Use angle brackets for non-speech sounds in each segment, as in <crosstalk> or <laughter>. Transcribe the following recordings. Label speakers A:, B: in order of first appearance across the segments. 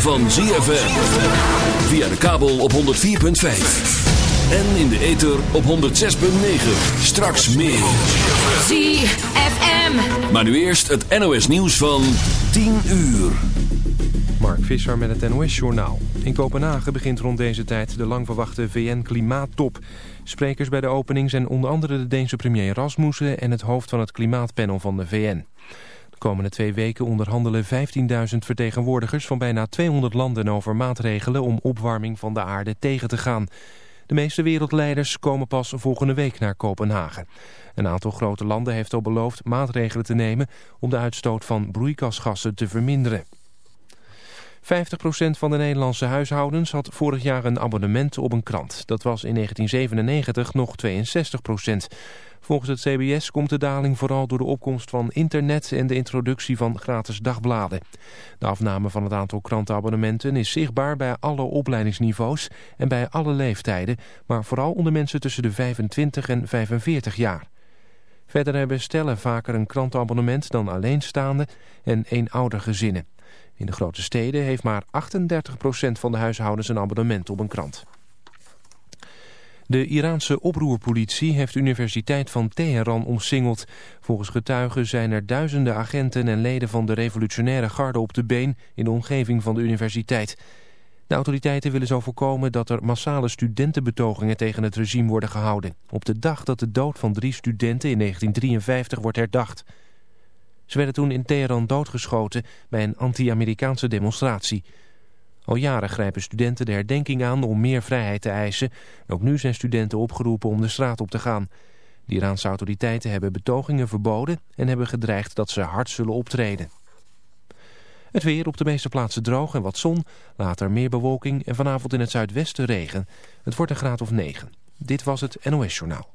A: van ZFM. Via de kabel op 104.5. En in de ether op 106.9. Straks meer.
B: ZFM.
A: Maar nu eerst het NOS nieuws van 10 uur.
C: Mark Visser met het NOS-journaal. In Kopenhagen begint rond deze tijd de lang verwachte VN-klimaattop. Sprekers bij de opening zijn onder andere de Deense premier Rasmussen... en het hoofd van het klimaatpanel van de VN. De komende twee weken onderhandelen 15.000 vertegenwoordigers... van bijna 200 landen over maatregelen om opwarming van de aarde tegen te gaan. De meeste wereldleiders komen pas volgende week naar Kopenhagen. Een aantal grote landen heeft al beloofd maatregelen te nemen... om de uitstoot van broeikasgassen te verminderen. 50% van de Nederlandse huishoudens had vorig jaar een abonnement op een krant. Dat was in 1997 nog 62%. Volgens het CBS komt de daling vooral door de opkomst van internet en de introductie van gratis dagbladen. De afname van het aantal krantenabonnementen is zichtbaar bij alle opleidingsniveaus en bij alle leeftijden, maar vooral onder mensen tussen de 25 en 45 jaar. Verder hebben stellen vaker een krantenabonnement dan alleenstaande en eenoudergezinnen. In de grote steden heeft maar 38% van de huishoudens een abonnement op een krant. De Iraanse oproerpolitie heeft de Universiteit van Teheran omsingeld. Volgens getuigen zijn er duizenden agenten en leden van de revolutionaire garde op de been in de omgeving van de universiteit. De autoriteiten willen zo voorkomen dat er massale studentenbetogingen tegen het regime worden gehouden. Op de dag dat de dood van drie studenten in 1953 wordt herdacht. Ze werden toen in Teheran doodgeschoten bij een anti-Amerikaanse demonstratie. Al jaren grijpen studenten de herdenking aan om meer vrijheid te eisen. Ook nu zijn studenten opgeroepen om de straat op te gaan. De Iraanse autoriteiten hebben betogingen verboden en hebben gedreigd dat ze hard zullen optreden. Het weer op de meeste plaatsen droog en wat zon, later meer bewolking en vanavond in het zuidwesten regen. Het wordt een graad of 9. Dit was het NOS Journaal.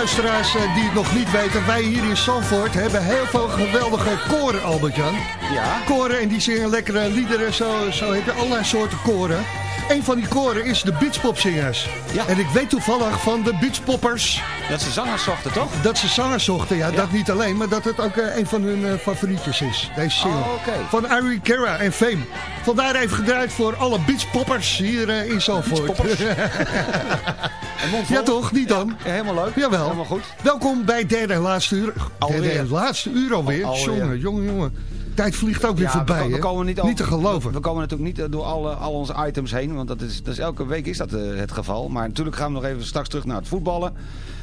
D: Luisteraars eh, die het nog niet weten, wij hier in Zandvoort hebben heel veel geweldige koren, Albert-Jan.
E: Ja.
D: Koren en die zingen lekkere liederen, zo, zo heb je allerlei soorten koren. Een van die koren is de Beachpopzingers.
E: Ja.
D: En ik weet toevallig van de Beachpoppers
E: Dat ze zangers zochten, toch?
D: dat ze zangers zochten. Ja, dat niet alleen, maar dat het ook eh, een van hun eh, favorietjes is. Deze single.
E: Oh, oké.
D: Van Ari Kera en Fame. Vandaar even gedraaid voor alle beachpoppers hier in Zandvoort. <laughs> Ja toch, niet dan?
E: Ja, helemaal leuk.
D: Jawel.
E: Helemaal goed.
D: Welkom bij derde en laatste uur.
E: Alweer.
D: Derde en laatste uur alweer.
E: Alweer.
D: Jongen, jongen, jongen. Tijd vliegt ook weer
E: Ja,
D: voorbij.
E: we, we komen niet, over-
D: te geloven.
E: We komen natuurlijk niet door alle, al onze items heen. Want dat is, dat is, elke week is dat eh, het geval. Maar natuurlijk gaan we nog even straks terug naar het voetballen.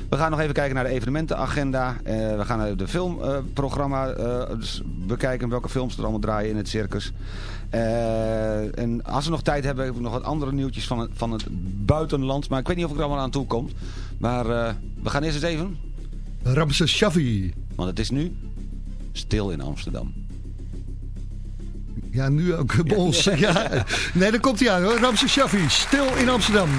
E: We gaan nog even kijken naar de evenementenagenda. Eh, we gaan naar de filmprogramma dus bekijken welke films er allemaal draaien in het circus. Eh, en als we nog tijd hebben, hebben we nog wat andere nieuwtjes van het, van het buitenland. Maar ik weet niet of ik er allemaal aan toe kom. Maar eh, we gaan eerst eens even.
D: Ramses Shaffi.
E: Want het is nu stil in Amsterdam.
D: Ja, nu ook bij ons. <laughs> Ja. Nee, daar komt hij aan hoor. Ramses Shaffi. Stil in Amsterdam.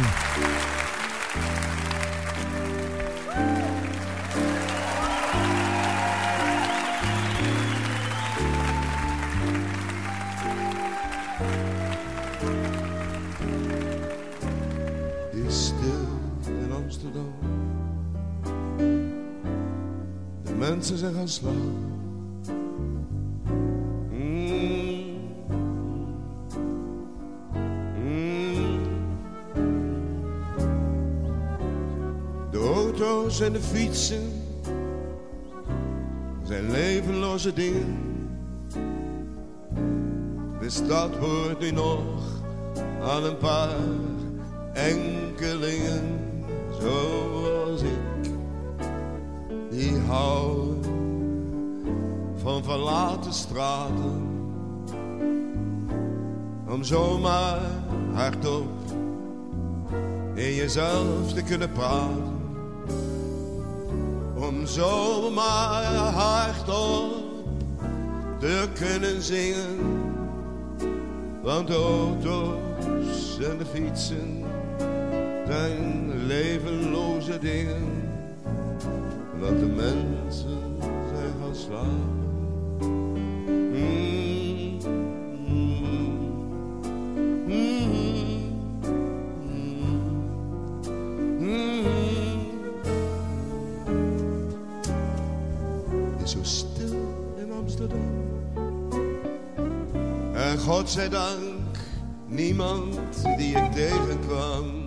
F: Mensen zijn gaan. Mm. Mm. De auto's en de fietsen zijn levenloze dingen. De stad wordt nu nog aan een paar enkelingen zoals ik, die houden van verlaten straten, om zomaar hardop in jezelf te kunnen praten, om zomaar hardop te kunnen zingen. Want de auto's en de fietsen zijn levenloze dingen. Want de mensen zijn gaan. Het is zo stil in Amsterdam. En God zij dank, niemand die ik tegenkwam.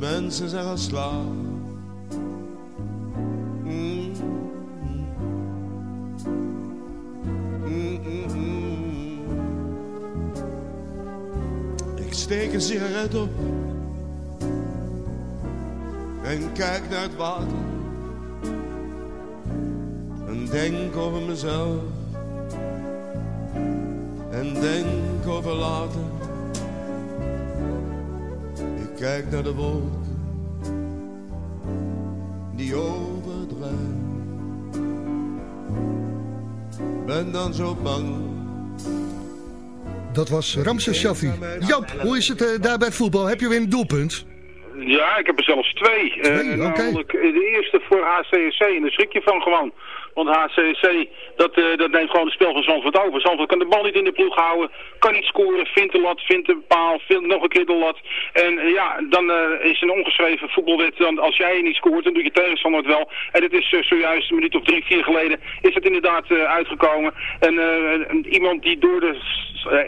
F: Mensen mm, mm. Ik steek een sigaret op en kijk naar het water en denk over mezelf en denk over later. Kijk naar de wolken die overdrijven. Ben dan zo bang.
D: Dat was Ramses Shaffi. Jap, hoe is het eh, daar bij voetbal? Heb je weer een doelpunt?
G: Ja, ik heb er zelfs twee.
D: Twee,
G: Eh, eh, de eerste voor HCSC en daar schrik je van gewoon. Want HCSC, dat, eh, dat neemt gewoon het spel van Zandvoort over. Zandvoort kan de bal niet in de ploeg houden, kan niet scoren, vindt de lat, vindt de paal, vindt nog een keer de lat. En ja, dan is een ongeschreven voetbalwet, dan, als jij niet scoort, dan doet je tegenstander het wel. En het is zojuist een minuut of drie, vier geleden, is het inderdaad uitgekomen. En een- iemand die door de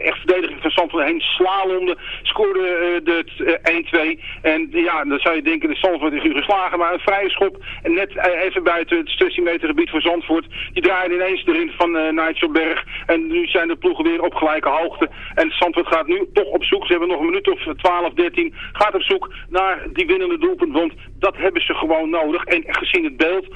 G: echt verdediging van Zandvoort heen slalomde, scoorde de eh, 1-2. En ja, dan zou je denken, de Zandvoort is nu geslagen, maar een vrije schop. En net eh, even buiten het 16 meter gebied voor Zandvoort. Die draaide ineens erin van eh Nigel En nu zijn de ploegen weer op gelijke hoogte. En Zandvoort gaat nu toch op zoek. Ze hebben nog een minuut of 12, 13. Gaat op zoek naar die winnende doelpunt. Want dat hebben ze gewoon nodig. En gezien het beeld...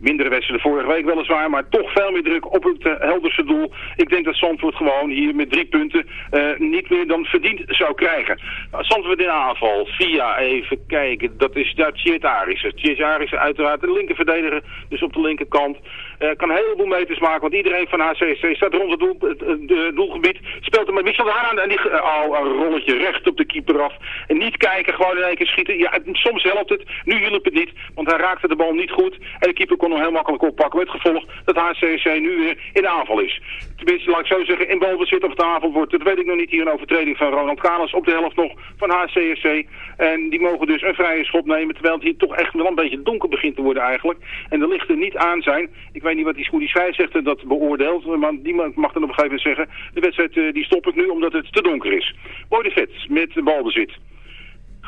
G: Mindere wedstrijden vorige week weliswaar, maar toch veel meer druk op het uh, Helderse doel. Ik denk dat Zandvoort gewoon hier met drie punten uh, niet meer dan verdiend zou krijgen. Nou, Zandvoort in aanval, via even kijken, dat is daar. Tjeet Arissen uiteraard de linkerverdediger, dus op de linkerkant. Eh, kan een heleboel meters maken, want iedereen van HCSC staat rond het, doel, het, het, het doelgebied. Speelt er met Michel aan en die uh, oh, een rolletje recht op de keeper af. En niet kijken, gewoon in één keer schieten. Ja, soms helpt het, nu hielp het niet, want hij raakte de bal niet goed. En de keeper kon hem heel makkelijk oppakken. Met gevolg dat HCSC nu weer in aanval is. Tenminste, laat ik zo zeggen, in balbezit of de aanval wordt. Dat weet ik nog niet hier een overtreding van Ronald Kalas op de helft nog van HCSC. En die mogen dus een vrije schop nemen, terwijl het hier toch echt wel een beetje donker begint te worden eigenlijk. En de lichten niet aan zijn. Ik weet niet wat die, hoe die scheidsrechter dat beoordeelt, maar die mag dan op een gegeven moment zeggen, de wedstrijd eh, die stop ik nu omdat het te donker is. Boy de Vet met balbezit.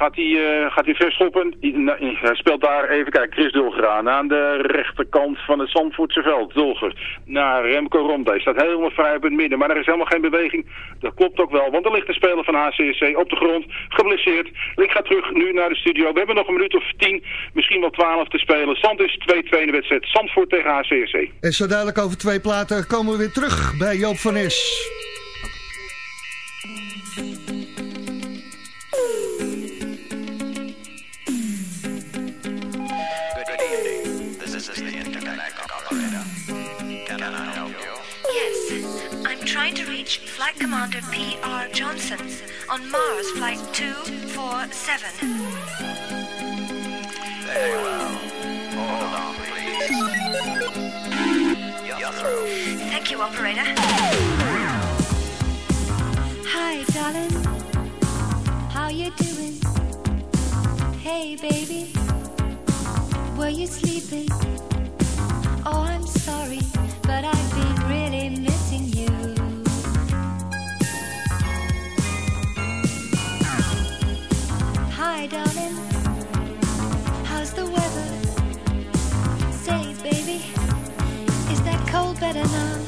G: Gaat hij, eh, gaat hij verschoppen? Nou, Hij speelt daar, even kijken, Chris Dulger aan. De rechterkant van het Zandvoortse veld. Dulger naar Remco Ronde. Hij staat helemaal vrij op het midden. Maar er is helemaal geen beweging. Dat klopt ook wel. Want er ligt een speler van HCSC op de grond. Geblesseerd. Ik ga terug nu naar de studio. We hebben nog een minuut of tien, misschien wel twaalf te spelen. Stand is 2-2 in de wedstrijd. Zandvoort tegen HCSC.
D: En zo dadelijk over twee platen komen we weer terug bij Joop van Es.
H: Trying reach Flight Commander P.R. Johnson on Mars Flight 247.
I: Very well. Hold on, please. You're through.
H: Thank you, operator. Hi, darling. How you doing? Hey, baby. Were you sleeping? Oh, I'm sorry, but I've been really missing Hi, darling. How's the weather? Say, baby, is that cold better now?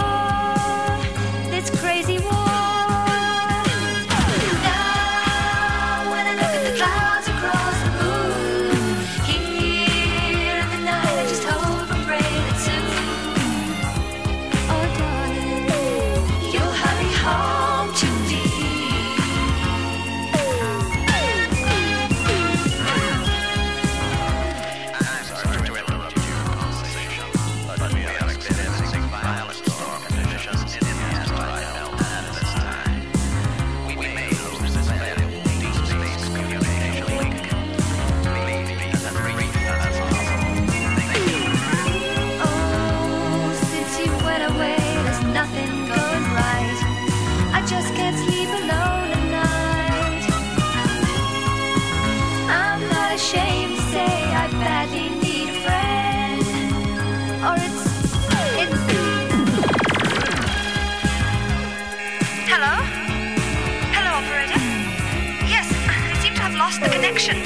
H: Connection.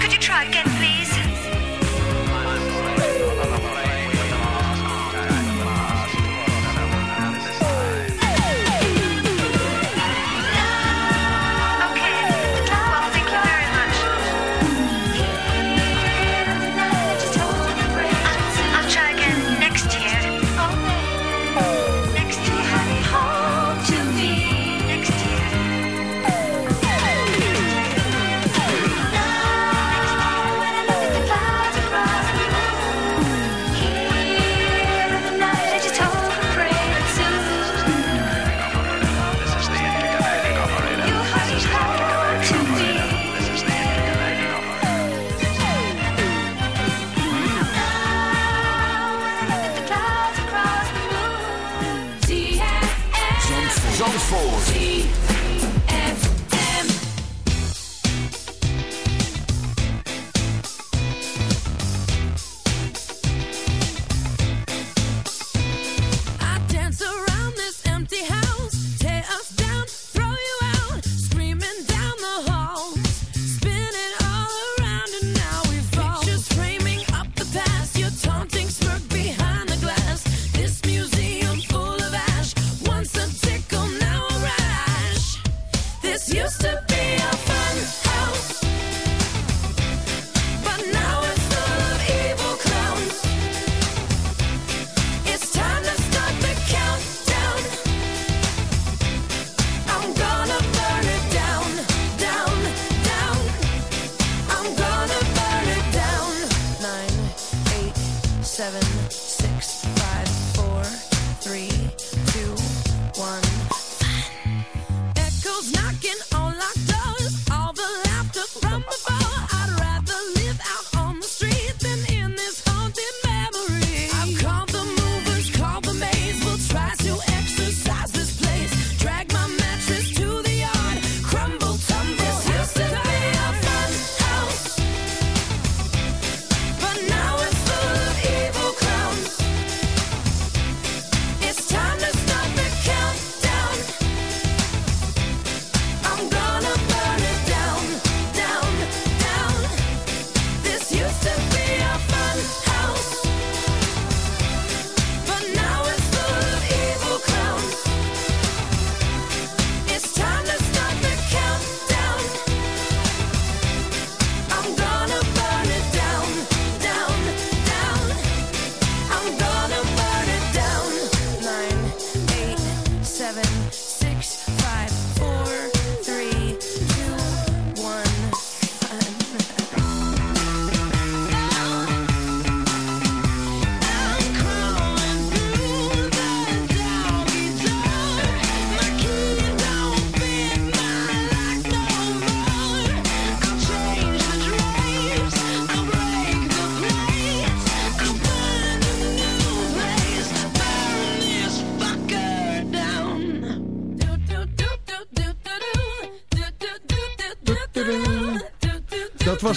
H: Could you try again,
J: seven,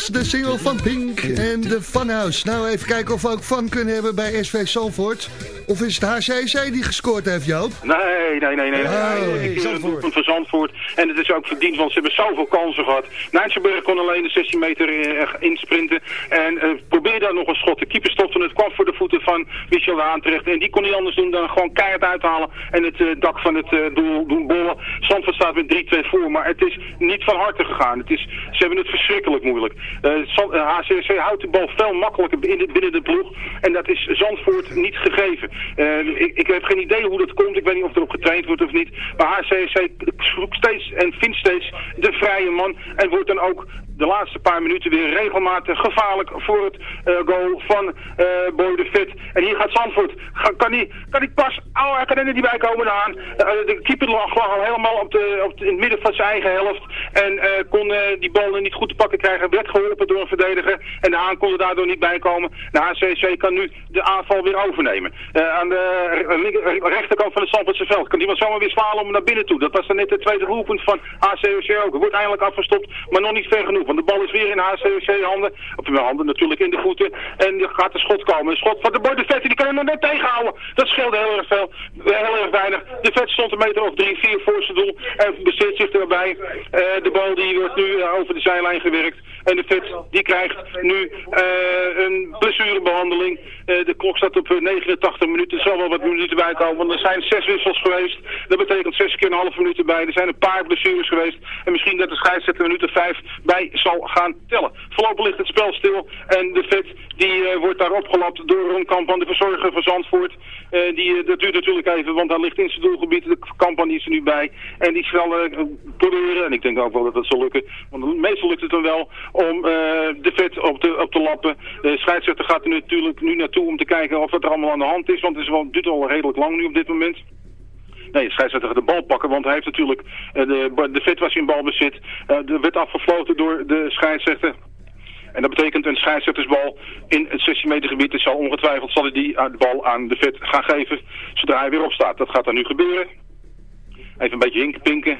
D: de single van Pink en de Funhouse. Nou, even kijken of we ook fun kunnen hebben bij SV Zandvoort. Of is het HCC die gescoord heeft, Joop?
G: Nee, nee, nee, nee.
D: Oh,
G: nee. Ik het
D: Zandvoort.
G: van Zandvoort. En het is ook verdiend, want ze hebben zoveel kansen gehad. Nijntsenberg kon alleen de 16 meter eh, insprinten. En eh, probeerde daar nog een schot. De keeper stopte het kwam voor de voeten van Michel de Haan terecht. En die kon niet anders doen dan gewoon keihard uithalen. En het eh, dak van het eh, doel doen bollen. Zandvoort staat met 3-2 voor. Maar het is niet van harte gegaan. Het is, ze hebben het verschrikkelijk moeilijk. HCC houdt de bal veel makkelijker binnen, binnen de ploeg. En dat is Zandvoort niet gegeven. Eh, ik, ik heb geen idee hoe dat komt. Ik weet niet of erop getraind wordt of niet. Maar HCC zoekt steeds en vindt steeds de vrije man. En wordt dan ook de laatste paar minuten weer regelmatig gevaarlijk voor het eh, goal van eh Boy de Vet. En hier gaat Zandvoort. Ga- kan hij kan pas... Oh, hij kan er niet bij komen aan. Eh, de keeper lag al helemaal op de, op in het midden van zijn eigen helft. En kon die bal niet goed te pakken krijgen. Werd geholpen door een verdediger. En de Haan kon er daardoor niet bij komen. De HCC kan nu de aanval weer overnemen. Eh, aan de re- linker- rechterkant van het Zandvoortse veld. Kan iemand zomaar weer zwalen naar binnen toe. Dat was dan net het tweede doelpunt van HCC ook. Er wordt eindelijk afgestopt, maar nog niet ver genoeg. Want de bal is weer in HCC handen. Of in handen natuurlijk in de voeten. En er gaat een schot komen. Een schot van de Borde Vet. Die kan hem nog net tegenhouden. Dat scheelde heel erg veel. Heel erg weinig. De Vet stond een meter of drie, vier voor zijn doel. En bezit zich. Eh, de bal die wordt nu eh, over de zijlijn gewerkt. En de Vet die krijgt nu eh, een blessurebehandeling. Eh, de klok staat op eh, 89 minuten. Er zal wel wat minuten bij komen. Want er zijn zes wissels geweest. Dat betekent zes keer een half minuut bij. Er zijn een paar blessures geweest. En misschien dat de scheidsrechter minuten vijf bij zal gaan tellen. Voorlopig ligt het spel stil. En de Vet die eh, wordt daar opgelapt door Ron Kampan, de verzorger van Zandvoort. Eh, die, eh, dat duurt natuurlijk even, want hij ligt in zijn doelgebied. De Kampan is er nu bij. En die zal eh, proberen, en ik denk ook wel dat dat zal lukken. Want meestal lukt het dan wel om eh, de vet op te, op te lappen. De scheidsrechter gaat er natuurlijk nu naartoe om te kijken of wat er allemaal aan de hand is. Want het is wel, duurt al redelijk lang nu op dit moment. Nee, de scheidsrechter gaat de bal pakken, want hij heeft natuurlijk, eh, de, de vet was in balbezit. Eh er werd afgefloten door de scheidsrechter. En dat betekent een scheidsrechtersbal in het 16 meter gebied. Het zal ongetwijfeld zal hij die eh, de bal aan de vet gaan geven zodra hij weer opstaat. Dat gaat dan nu gebeuren. Even een beetje hinkpinken.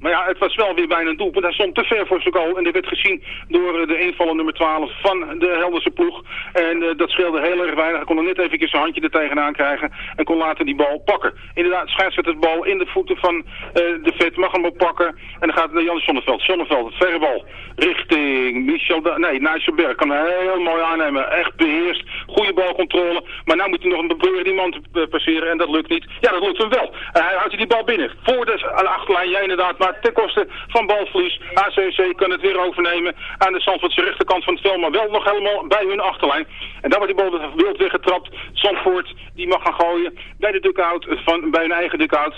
G: Maar ja, het was wel weer bijna een doelpunt. Hij stond te ver voor zijn goal. En dit werd gezien door eh, de invaller nummer 12 van de Helderse ploeg. En eh, dat scheelde heel erg weinig. Hij kon er net even zijn handje er tegenaan krijgen. En kon later die bal pakken. Inderdaad, scheidsrechter de bal in de voeten van eh, de vet. Mag hem oppakken. En dan gaat uh, Jan Zonneveld. Zonneveld, het verre bal. Richting Michel... Nee, Nijsselberg. Kan hij heel mooi aannemen. Echt beheerst. Goede balcontrole. Maar nu moet hij nog een proberen die man passeren. En dat lukt niet. Ja, dat lukt hem wel. Hij houdt die bal binnen. Voor de achterlijn. Ja, inderdaad. Maar ten koste van balverlies. ACC kan het weer overnemen aan de Zandvoortse rechterkant van het veld, maar wel nog helemaal bij hun achterlijn. En daar wordt die bal wild weggetrapt. Zandvoort, die mag gaan gooien bij de dugout, van, bij hun eigen dugout.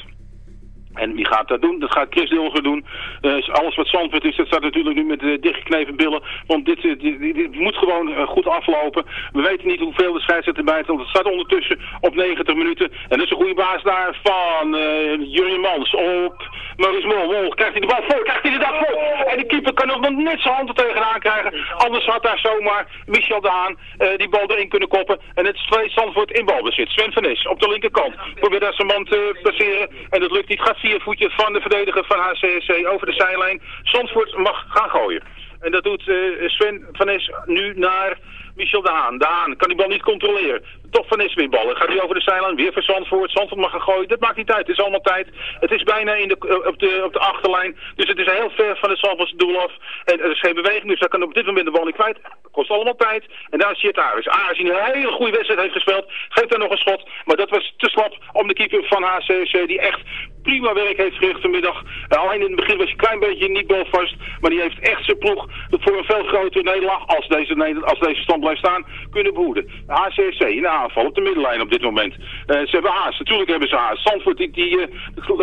G: En wie gaat dat doen? Dat gaat Chris Dilger doen. Eh, alles wat Zandvoort is, dat staat natuurlijk nu met uh, billen. Want dit, uh, dit, dit, moet gewoon uh, goed aflopen. We weten niet hoeveel de scheidsrechter erbij Want het staat ondertussen op 90 minuten. En dat is een goede baas daar van uh, Jurjen Mans op Maurice Mol. Krijgt hij de bal voor? Krijgt hij de dag voor? En de keeper kan nog net zijn hand er tegenaan krijgen. Anders had daar zomaar Michel Daan die bal erin kunnen koppen. En het is twee Zandvoort in balbezit. Sven van Is op de linkerkant. Probeert daar zijn man te passeren. En dat lukt niet. Gaat vier voetjes van de verdediger van HCSC over de zijlijn. Zandvoort mag gaan gooien. En dat doet uh, Sven van Es nu naar Michel. De Haan kan die bal niet controleren. Toch van ballen. Gaat hij over de zijlijn. Weer voor Zandvoort. Zandvoort mag gaan gooien. Dat maakt niet uit. Het is allemaal tijd. Het is bijna in de, op, de, op de achterlijn. Dus het is heel ver van het Zandvoortse doel af. En er is geen beweging. Dus daar kan op dit moment de bal niet kwijt. Kost allemaal tijd. En daar zit Aris. Aris die een hele goede wedstrijd heeft gespeeld. Geeft daar nog een schot. Maar dat was te slap om de keeper van HCC. Die echt prima werk heeft verricht vanmiddag. Uh, alleen in het begin was hij een klein beetje niet balvast. Maar die heeft echt zijn ploeg voor een veel grotere nederlaag, als deze, als deze stand blijft staan, kunnen behoeden. HCC in de aanval op de middenlijn op dit moment. Uh, ze hebben haast, natuurlijk hebben ze haast. Zandvoort die, die uh,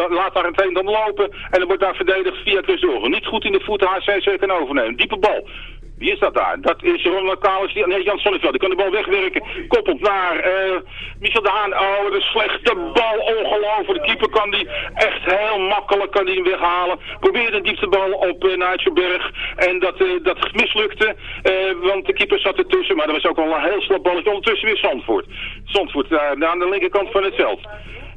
G: laat daar meteen dan lopen. En dan wordt daar verdedigd via Chris Dorgen. Niet goed in de voeten HCC kan overnemen. Diepe bal. Wie is dat daar? Dat is Ron Kalis, nee, Jan Sonneveld. Die kan de bal wegwerken. Koppelt naar uh, Michel de Haan. Oh, de slechte bal. Ongelooflijk. De keeper kan die echt heel makkelijk kan die hem weghalen. Probeerde de dieptebal op uh. En dat, uh, dat mislukte. want de keeper zat ertussen. Maar dat was ook wel een heel slap balletje. Ondertussen weer Zandvoort. Zandvoort aan de linkerkant van het veld.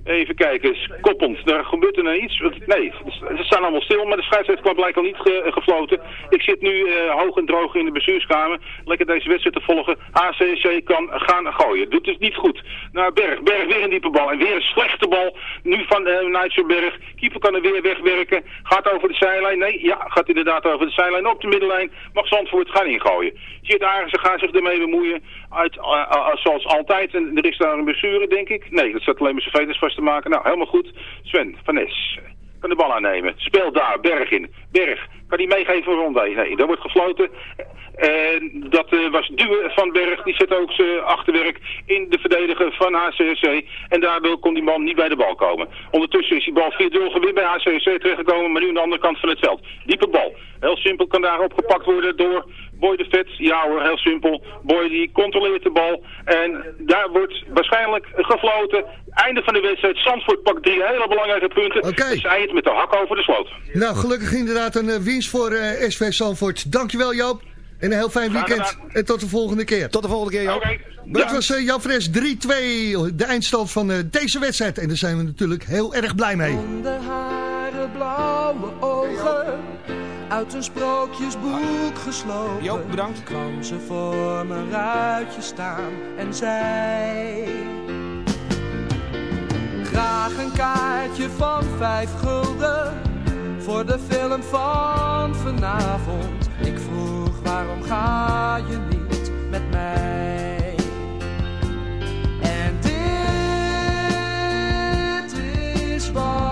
G: Even kijken, koppend. Daar gebeurt er nou iets. Nee, ze staan allemaal stil, maar de scheidsrechter kwam blijkbaar niet ge gefloten. Ik zit nu uh, hoog en droog in de bestuurskamer. Lekker deze wedstrijd te volgen. ACC kan gaan gooien. Doet dus niet goed. Naar Berg. Berg weer een diepe bal. En weer een slechte bal. Nu van uh, Nijtsenberg. Keeper kan er weer wegwerken. Gaat over de zijlijn. Nee, ja, gaat inderdaad over de zijlijn. Op de middenlijn. Mag Zandvoort gaan ingooien. Zit Arissen gaat zich ermee bemoeien. Uit, uh, uh, zoals altijd. En er is daar een blessure, denk ik. Nee, dat zat alleen maar zijn veters vast te maken. Nou, helemaal goed. Sven van Nes kan de bal aannemen. Speelt daar, Berg in. Berg, kan hij meegeven ronde? Nee, daar wordt gefloten. En dat was Duwe van Berg, die zet ook zijn achterwerk in de verdediger van HCSC. En daardoor kon die man niet bij de bal komen. Ondertussen is die bal 4-0 weer bij HCSC terechtgekomen, maar nu aan de andere kant van het veld. Diepe bal. Heel simpel kan daar opgepakt worden door Boy de Vet. Ja hoor, heel simpel. Boy die controleert de bal. En daar wordt waarschijnlijk gefloten. Einde van de wedstrijd. Zandvoort pakt drie hele belangrijke punten.
D: Okay.
G: Zij het met de hak over de sloot.
D: Nou, gelukkig inderdaad een uh, winst voor uh, SV Zandvoort. Dankjewel Joop. En een heel fijn weekend. En tot de volgende keer.
E: Tot de volgende keer, Joop.
G: Okay.
D: Dat was uh, Jan Fres 3-2, de eindstand van uh, deze wedstrijd. En daar zijn we natuurlijk heel erg blij mee.
K: Onder hare blauwe ogen, uit een sprookjesboek geslopen.
E: Joop, bedankt.
K: Kwam ze voor mijn ruitje staan en zei... Graag een kaartje van vijf gulden, voor de film van vanavond. Ik vroeg, waarom ga je niet met mij? En dit is wat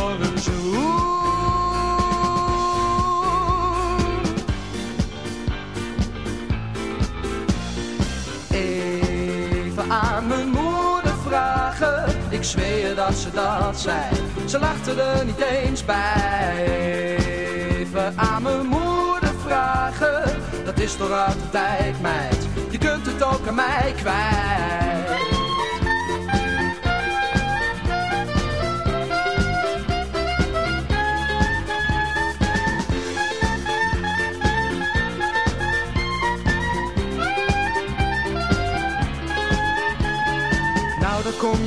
K: ik zweer dat ze dat zei. Ze lachte er niet eens bij. Even aan mijn moeder vragen, dat is toch uit de tijd, meid. Je kunt het ook aan mij kwijt.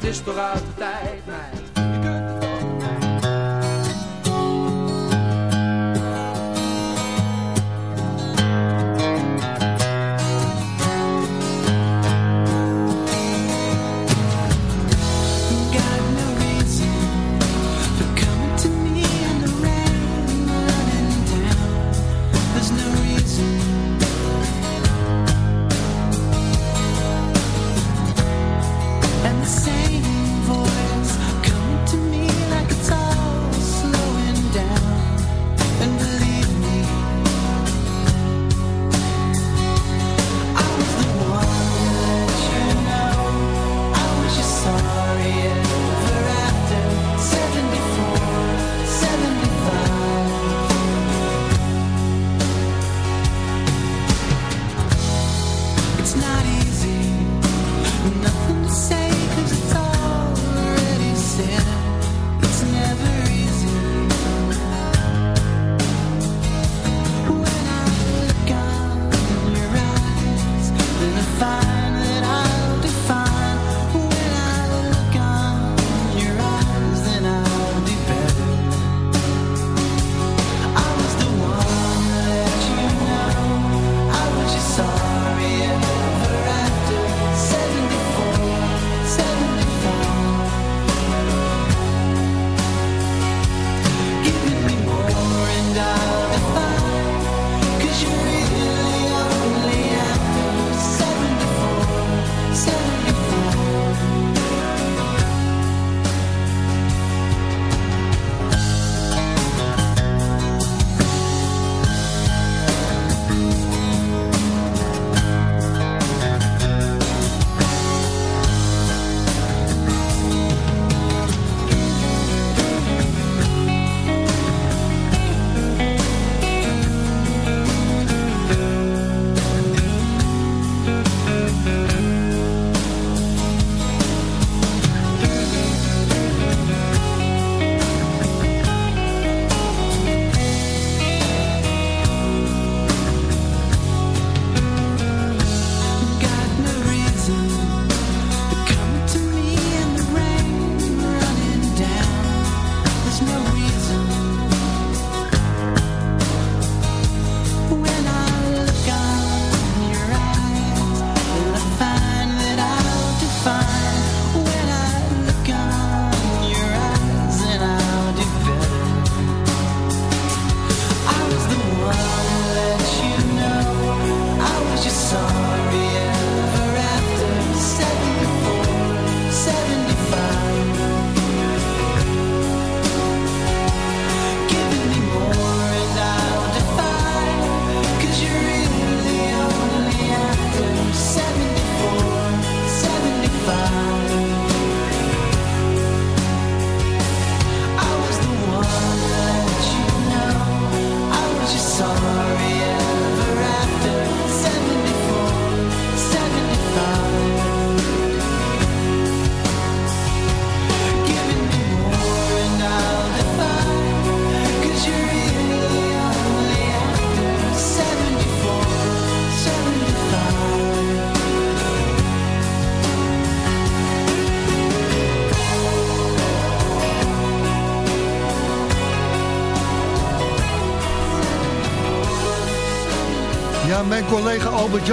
K: dat is toch uit de tijd, meid.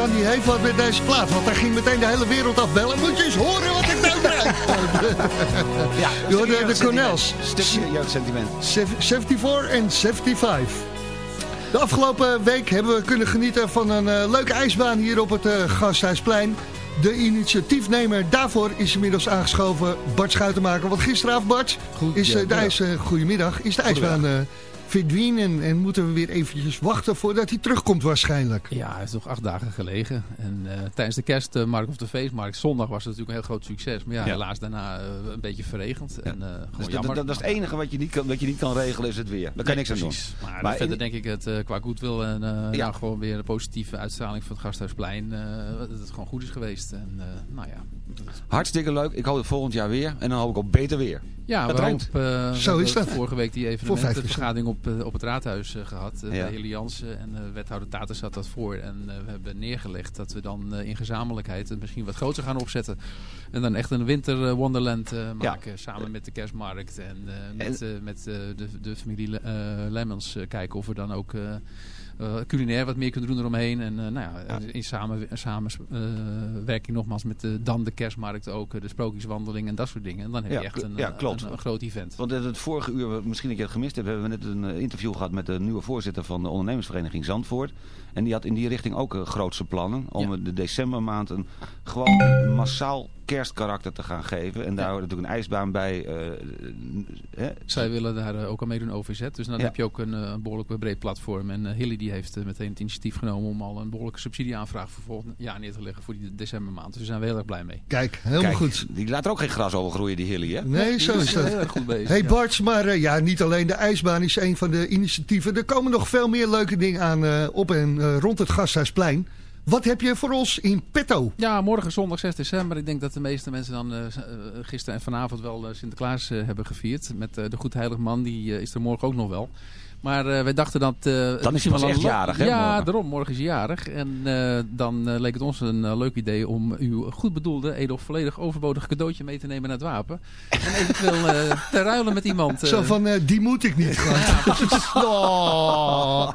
D: Heeft wat met deze plaat. Want hij ging meteen de hele wereld afbellen. Moet je eens horen wat ik nou draai. <laughs>
E: Ja,
D: de
E: jeugdsentiment.
D: Cornels.
E: Stukje jeugdsentiment.
D: 74 en 75. De afgelopen week hebben we kunnen genieten van een eh, leuke ijsbaan hier op het eh, Gasthuisplein. De initiatiefnemer daarvoor is inmiddels aangeschoven, Bart Schuitenmaker. Want gisteravond, Bart, is eh, de ijs, goedemiddag, is de ijsbaan verdwenen. En moeten we weer eventjes wachten voordat hij terugkomt waarschijnlijk.
L: Ja, hij is nog acht dagen gelegen. En eh, tijdens de kerstmarkt of de feestmarkt, zondag was het natuurlijk een heel groot succes. Maar ja,
E: Ja.
L: helaas daarna eh, een beetje verregend. En, eh, gewoon
E: Dus dat,
L: jammer.
E: dat, dat is het enige wat je niet kan, wat je niet kan regelen, is het weer. Daar kan je niks aan doen.
L: Maar,
E: Maar
L: verder
E: in-
L: denk ik het eh, qua goodwill en eh,
E: Ja.
L: ja. gewoon weer een positieve uitstraling van het Gasthuisplein. eh, dat het gewoon goed is geweest. En eh, nou ja.
E: Hartstikke leuk. Ik hoop het volgend jaar weer. En dan hoop ik op beter weer.
L: Ja, eh, we
D: Zo
L: hebben
D: is dat.
L: vorige week die evenementenvergadering op, eh, op het raadhuis eh, gehad.
E: Ja.
L: Bij Heli Jansen en wethouder Taten zat dat voor. En we hebben neergelegd dat we dan in gezamenlijkheid het misschien wat groter gaan opzetten. En dan echt een winter wonderland maken. Samen met de kerstmarkt en met, met de, de familie Le- Lemmens eh, kijken of we dan ook... eh, eh, culinair wat meer kunnen doen eromheen. En eh, nou ja, in samenwerking samenwerking nogmaals met de, dan de kerstmarkt ook, eh, de sprookjeswandeling en dat soort dingen. En dan heb je
E: Ja,
L: echt een, eh,
E: klopt.
L: een, een groot event.
E: Want het vorige uur, misschien dat je het gemist hebt, hebben we net een eh, interview gehad met de nieuwe voorzitter van de ondernemersvereniging Zandvoort. En die had in die richting ook eh, grootse plannen om de decembermaand een gewoon massaal kerstkarakter te gaan geven. En daar hoort natuurlijk een ijsbaan bij. eh, eh, hè.
L: Zij willen daar ook aan meedoen OVZ. Dus dan
E: Ja.
L: heb je ook een, eh, een behoorlijk breed platform. En Hilly die heeft meteen het initiatief genomen om al een behoorlijke subsidieaanvraag voor volgend jaar neer te leggen voor die decembermaand. Dus daar zijn we heel erg blij mee.
D: Kijk, helemaal
E: Kijk,
D: goed.
E: Die laat er ook geen gras over groeien, die Hilly, hè?
D: Nee, zo is dat.
L: Heel erg goed bezig.
D: Hey
L: ja.
D: Bart, maar ja, niet alleen de ijsbaan is een van de initiatieven. Er komen nog veel meer leuke dingen aan op en eh, rond het Gasthuisplein. Wat heb je voor ons in petto?
L: Ja, morgen zondag 6 december. Ik denk dat de meeste mensen dan eh, gisteren en vanavond wel Sinterklaas hebben gevierd. Met de Goedheilig Man, die is er morgen ook nog wel. Maar eh, wij dachten dat... eh,
E: hij
L: misschien
E: pas
L: wel
E: echt jarig, hè,
L: Ja,
E: morgen?
L: daarom. Morgen is hij jarig. En eh, dan eh, leek het ons een leuk idee om uw goed bedoelde, edoch volledig overbodig cadeautje mee te nemen naar het wapen. En eventueel eh, te ruilen met iemand.
D: Zo van, eh, die moet ik niet. <laughs> Oh.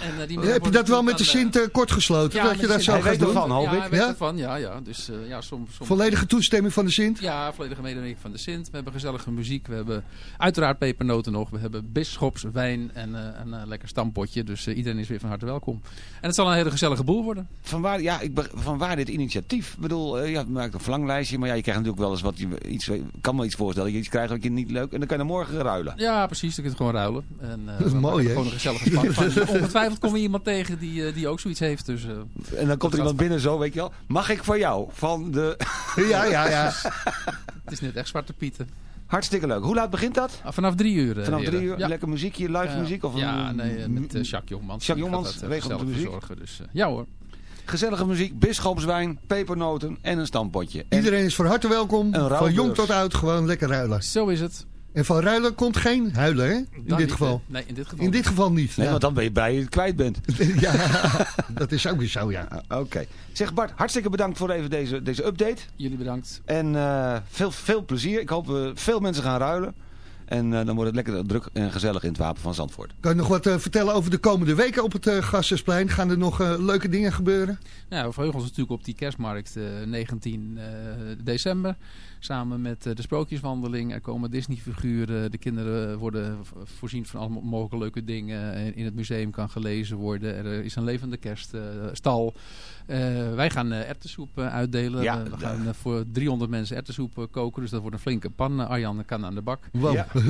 L: En, eh, die
D: Heb je dat wel met de Sint kort gesloten?
L: Ja,
D: dat je dat
L: Sint.
D: zo
L: Hij weet
D: doen?
E: ervan, hoop
L: ja,
E: ik.
L: hij weet
D: Ja?
L: ervan. Ja, ja. Dus eh, ja, soms... soms
D: Volledige toestemming van de Sint?
L: Ja, volledige medewerking van de Sint. We hebben gezellige muziek. We hebben uiteraard pepernoten nog. We hebben bisschops, wijn en eh, een eh, lekker stampotje. Dus eh, iedereen is weer van harte welkom. En het zal een hele gezellige boel worden.
E: Vanwaar, ja, ik, vanwaar dit initiatief? Ik bedoel, eh, ja, je maakt een verlanglijstje, maar ja, je krijgt natuurlijk wel eens wat je iets, ik kan me iets voorstellen. dat Je iets krijgt wat je niet leuk en dan kan je morgen ruilen.
L: Ja, precies. Dan kun je het gewoon ruilen. En, eh,
D: Dat is mooi, hè?
L: Gewoon een gezellige span van. <laughs> Ongetwijfeld komen we iemand tegen die, die ook zoiets heeft. Dus, eh,
E: En dan komt er iemand binnen zo, weet je wel. Mag ik voor jou van de...
D: Ja, ja, ja. <laughs>
L: Het is net echt Zwarte Pieten.
E: Hartstikke leuk. Hoe laat begint dat?
L: Ah, vanaf drie uur. eh,
E: Vanaf drie uur?
L: Ja.
E: Lekker muziekje, live muziek? Of
L: ja,
E: een-
L: nee, met eh, Jacques Jongmans.
E: Jacques Jongmans
L: eh,
E: regelt de muziek.
L: verzorgen. Dus, ja hoor.
E: Gezellige muziek, bisschopswijn, pepernoten en een stampotje. En
D: Iedereen is van harte welkom.
E: Een
D: Van jong tot oud, gewoon lekker ruilen.
L: Zo is het.
D: En van ruilen komt geen huilen, hè? In
L: Dan
D: dit geval.
L: Nee, in dit geval
D: In dit geval niet.
E: Nee,
D: Ja.
E: want dan ben je blij dat je het kwijt bent. <laughs>
D: ja, dat is ook weer zo, ja.
E: Ah, Oké. Zeg Bart, hartstikke bedankt voor even deze, deze update.
L: Jullie bedankt.
E: En eh, veel, veel plezier. Ik hoop we veel mensen gaan ruilen. En eh, dan wordt het lekker druk en gezellig in het Wapen van Zandvoort.
D: Kan je nog wat eh, vertellen over de komende weken op het uh, Gassersplein? Gaan er nog uh, leuke dingen gebeuren?
L: Ja, we verheugen ons natuurlijk op die kerstmarkt uh, 19 uh, december. Samen met uh, de sprookjeswandeling. Er komen Disney-figuren. De kinderen worden voorzien van allemaal mogelijke leuke dingen. In het museum kan gelezen worden. Er is een levende kerststal. Uh, wij gaan uh, erwtensoep uh, uitdelen.
E: Ja,
L: we gaan voor 300 mensen erwtensoep koken. Dus dat wordt een flinke pan. Arjan kan aan de bak.
D: Wow.
L: Ja. <laughs>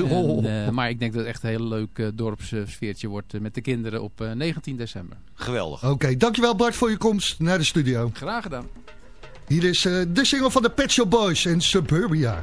L: En, maar ik denk dat het echt een heel leuk dorpssfeertje wordt met de kinderen op 19 december.
E: Geweldig.
D: Oké, okay, dankjewel Bart voor je komst naar de studio.
L: Graag gedaan.
D: Hier is uh, de single van de Pet Shop Boys en Suburbia.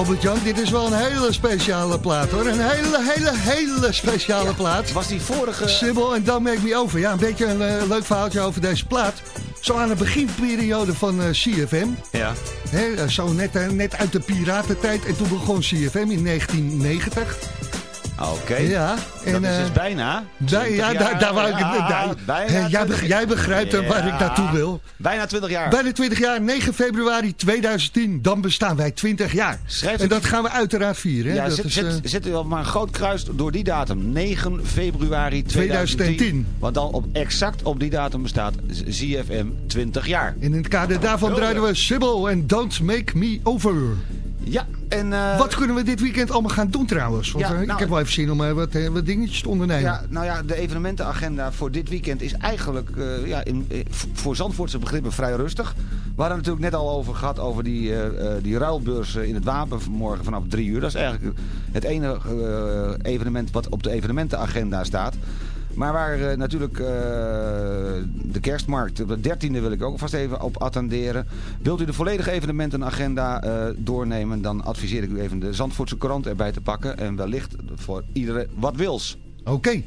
D: Albert-Jan, dit is wel een hele speciale plaat hoor. Een hele, hele, hele speciale plaat.
E: Was die vorige...
D: Sibyl en Dan Make Me Over. Ja, een beetje een eh, leuk verhaaltje over deze plaat. Zo aan de beginperiode van eh, CFM.
E: Ja.
D: Hè, eh, zo net, net uit de piratentijd. En toen begon CFM in 1990.
E: Oké.
D: Ja. En,
E: dat is
D: eh,
E: dus bijna.
D: daar-
E: 20
D: ja, daar, daar wou ik...
E: Ja, bijna
D: jij,
E: 20
D: beg- jij begrijpt hem waar
E: Ja.
D: ik naartoe wil.
E: Bijna 20 jaar.
D: Bijna 20 jaar, 9 februari 2010. Dan bestaan wij 20 jaar.
E: Schrijf
D: en dat gaan we uiteraard vieren. hè.
E: Ja,
D: dat
E: zet,
D: is,
E: zet,
D: eh,
E: zet maar een groot kruis door die datum. 9 februari 2010.
D: 2010.
E: Want dan op, exact op die datum bestaat ZFM 20 jaar.
D: in het kader daarvan draaiden we Sybil en Don't Make Me Over.
E: Ja, en... eh,
D: Wat kunnen we dit weekend allemaal gaan doen trouwens? Want
E: Ja,
D: eh, ik
E: nou,
D: heb wel even zin om eh, wat, wat dingetjes te ondernemen.
E: Ja, nou ja, de evenementenagenda voor dit weekend is eigenlijk ja, in, voor Zandvoortse begrippen vrij rustig. We hadden het natuurlijk net al over gehad over die, die ruilbeurs in het Wapen morgen vanaf drie uur. Dat is eigenlijk het enige evenement wat op de evenementenagenda staat. Maar waar eh, natuurlijk eh, de kerstmarkt, op de 13e wil ik ook vast even op attenderen. Wilt u de volledige evenementenagenda eh, doornemen, dan adviseer ik u even de Zandvoortse krant erbij te pakken. En wellicht voor iedereen wat wils.
D: Oké.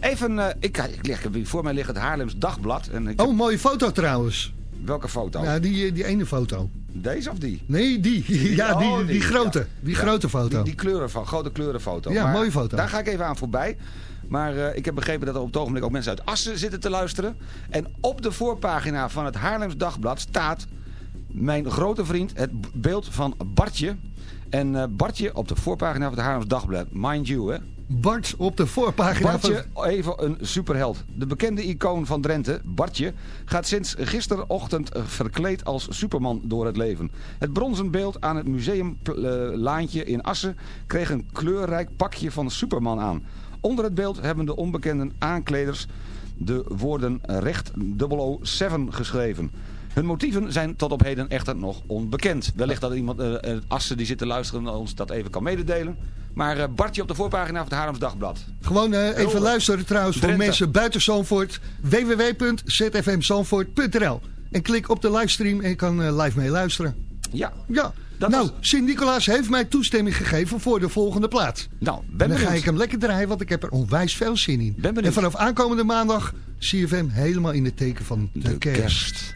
E: Even, ik, ik leg voor mij ligt het Haarlems Dagblad. En ik heb-
D: Oh, mooie foto trouwens.
E: welke foto?
D: Ja, die, die ene foto.
E: Deze of die?
D: Nee, die. <laughs> Ja, die,
E: Oh,
D: die, grote.
E: ja.
D: Die
E: Ja,
D: grote foto.
E: Die, die kleuren van, grote kleurenfoto.
D: Ja,
E: Maar
D: mooie foto.
E: Daar ga ik even aan voorbij. Maar eh, ik heb begrepen dat er op het ogenblik ook mensen uit Assen zitten te luisteren. En op de voorpagina van het Haarlems Dagblad staat mijn grote vriend, het beeld van Bartje. En eh, Bartje op de voorpagina van het Haarlems Dagblad. Mind you, hè.
D: Bart op de voorpagina
E: Bartje, even een superheld. De bekende icoon van Drenthe, Bartje, gaat sinds gisterochtend eh, verkleed als Superman door het leven. Het bronzen beeld aan het museuምላantje in Assen kreeg een kleurrijk pakje van Superman aan. Onder het beeld hebben de onbekende aankleders de woorden recht 007 geschreven. Hun motieven zijn tot op heden echter nog onbekend. Wellicht dat iemand eh, Assen die zit te luisteren ons dat even kan mededelen. Maar eh, Bartje op de voorpagina van het Haarlems Dagblad.
D: Gewoon even luisteren trouwens voor mensen buiten Zandvoort. www.zfmzandvoort.nl En klik op de livestream en je kan live mee luisteren.
E: Ja,
D: Ja,
E: Dat
D: nou,
E: was-
D: Sint-Nicolaas heeft mij toestemming gegeven voor de volgende plaat.
E: nou, ben
D: en dan
E: benieuwd.
D: ga ik hem lekker draaien, want ik heb er onwijs veel zin in.
E: Ben benieuwd.
D: En vanaf aankomende maandag CFM helemaal in het teken van de, kerst.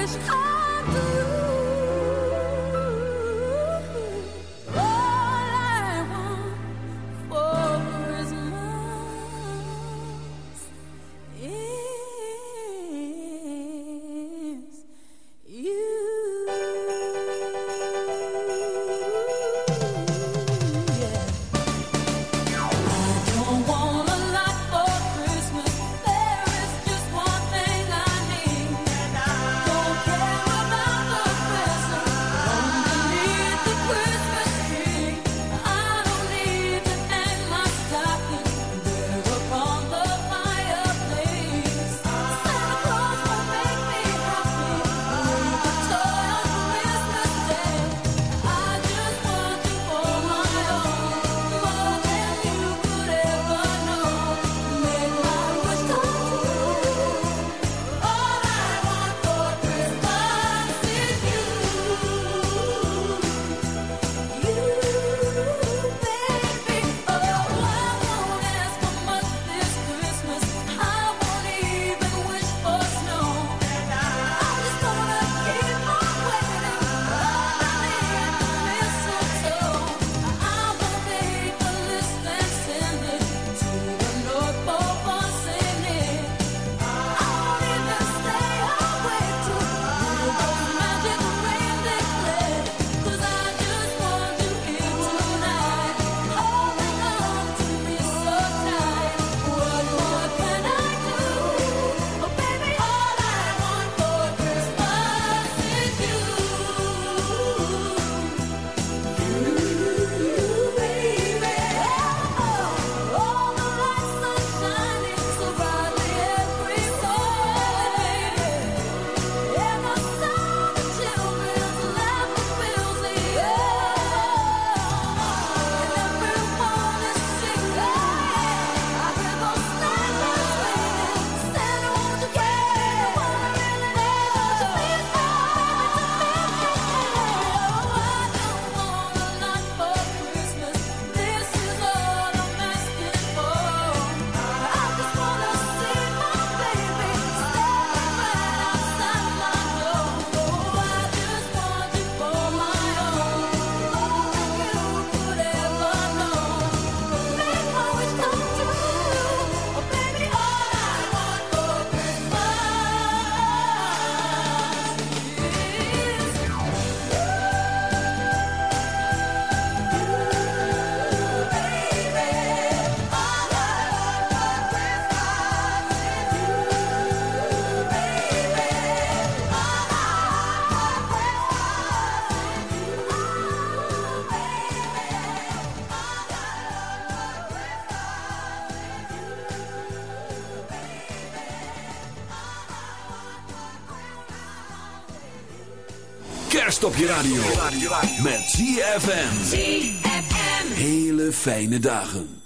J: wish. I kerst op je radio. Met ZFM.
A: ZFM.
J: Hele fijne dagen.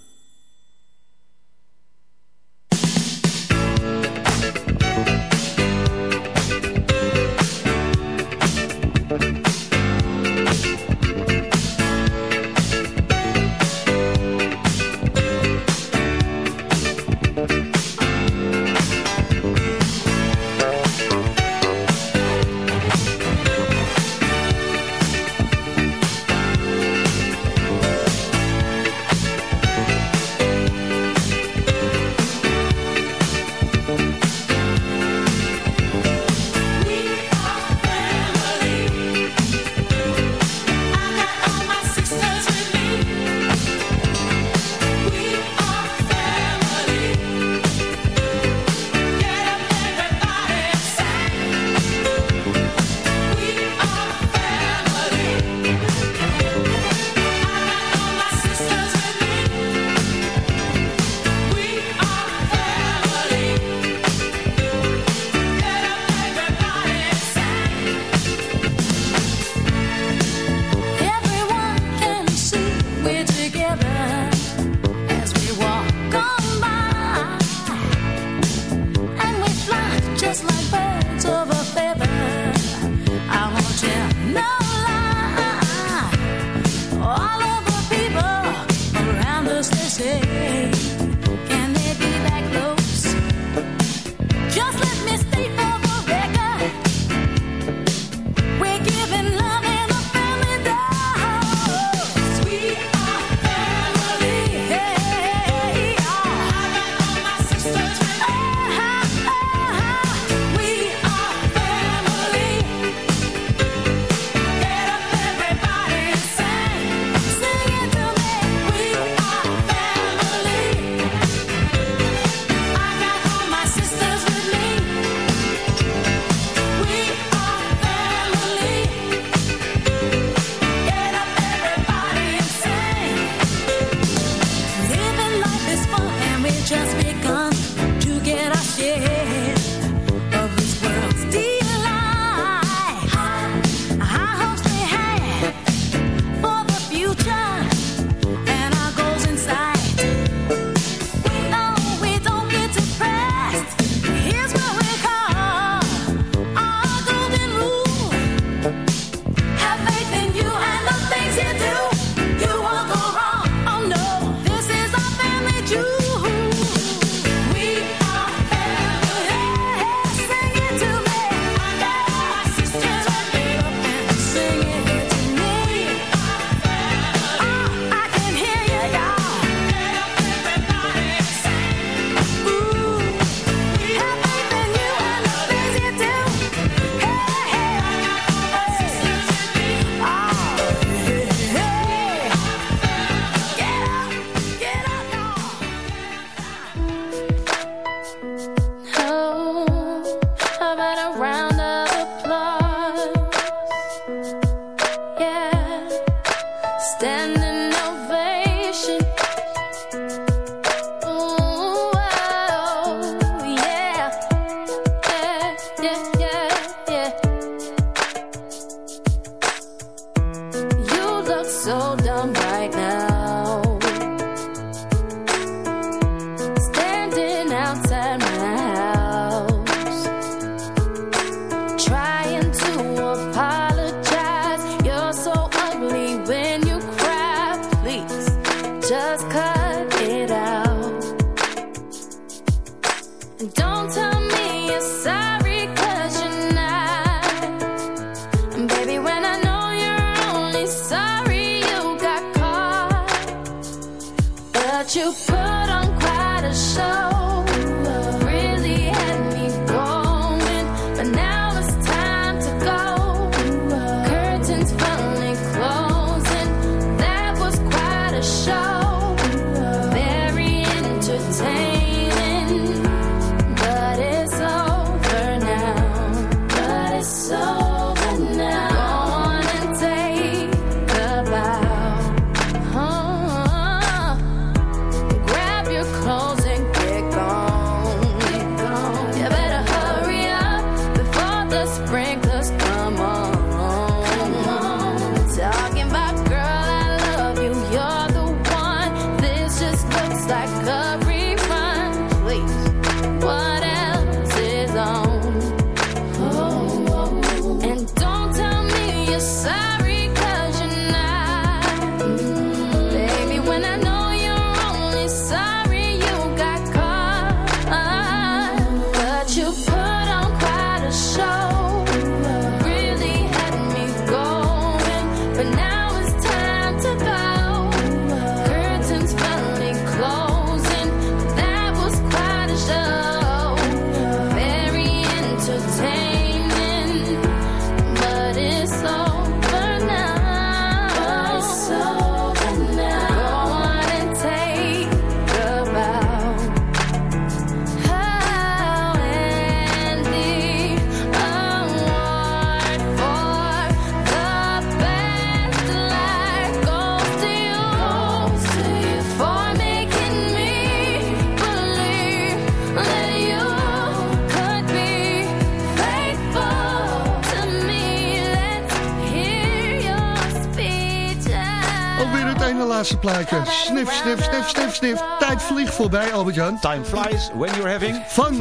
D: plaatje. Snif, snif, sniff, sniff. snif. Tijd vliegt voorbij, Albert-Jan.
E: Time flies when you're having
D: fun.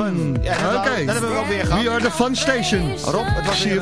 D: Oké.
E: Hebben we wel weer.
D: We are the fun station.
E: Rob, het was hier.